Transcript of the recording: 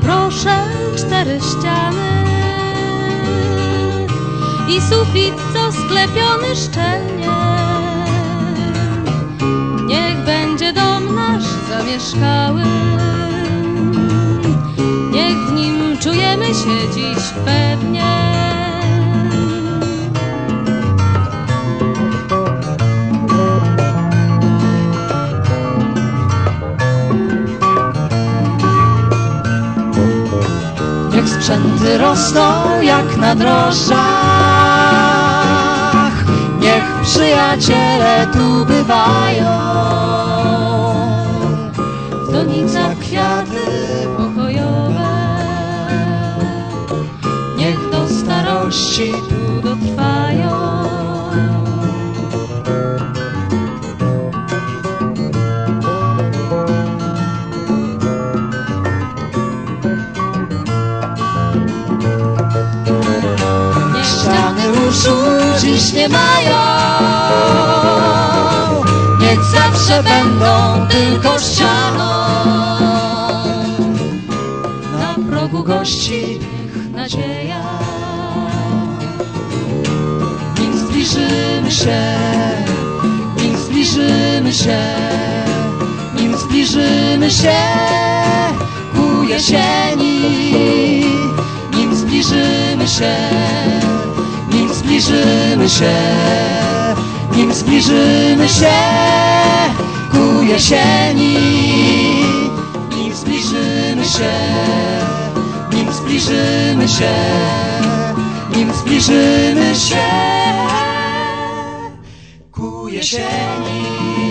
proszę, cztery ściany i sufit, co sklepiony szczelnie. Niech będzie dom nasz zamieszkały, niech w nim czujemy się dziś pewnie. Niech sprzęty rosną jak na drożdżach. Niech przyjaciele tu bywają. W donicach kwiaty pokojowe, Niech do starości uszu dziś nie mają. Niech zawsze będą tylko ścianą. Na progu gości nadzieja, Nim zbliżymy się, nim zbliżymy się, nim zbliżymy się ku jesieni. Nim zbliżymy się, zbliżymy się, nim zbliżymy się ku jesieni. Nim zbliżymy się, nim zbliżymy się, nim zbliżymy się ku jesieni.